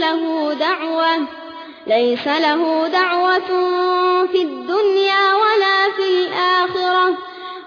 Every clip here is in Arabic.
له دعوة ليس له دعوة في الدنيا ولا في الآخرة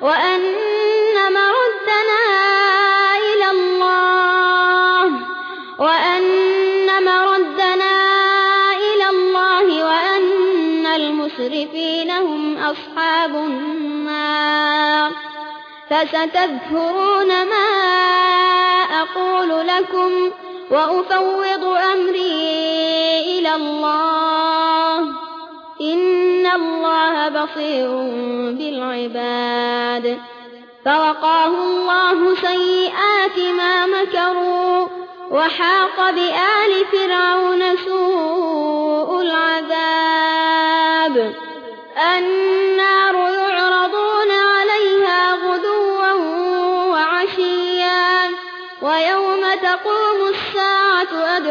وأن مردنا إلى الله وأن مردنا إلى الله وأن المسرفين هم أصحاب النار. فستذكرون ما أقول لكم وأفوض أمري إلى الله. إن الله بصير بالعباد. فوقاه الله سيئات ما مكروا وحاق بآل فرعون سوء العذاب. النار يعرضون عليها غدوا وعشيا. ويوم تقوم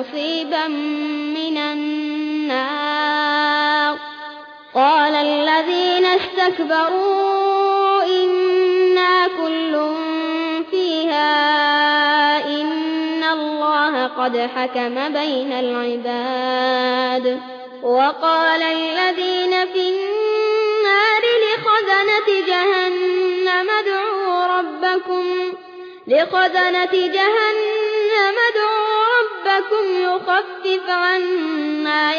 نصيبا من النار. قال الذين استكبروا إنا كل فيها إن الله قد حكم بين العباد. وقال الذين في النار لخزنة جهنم ادعوا ربكم لخزنة جهنم ادعوا ربكم يخفف عنا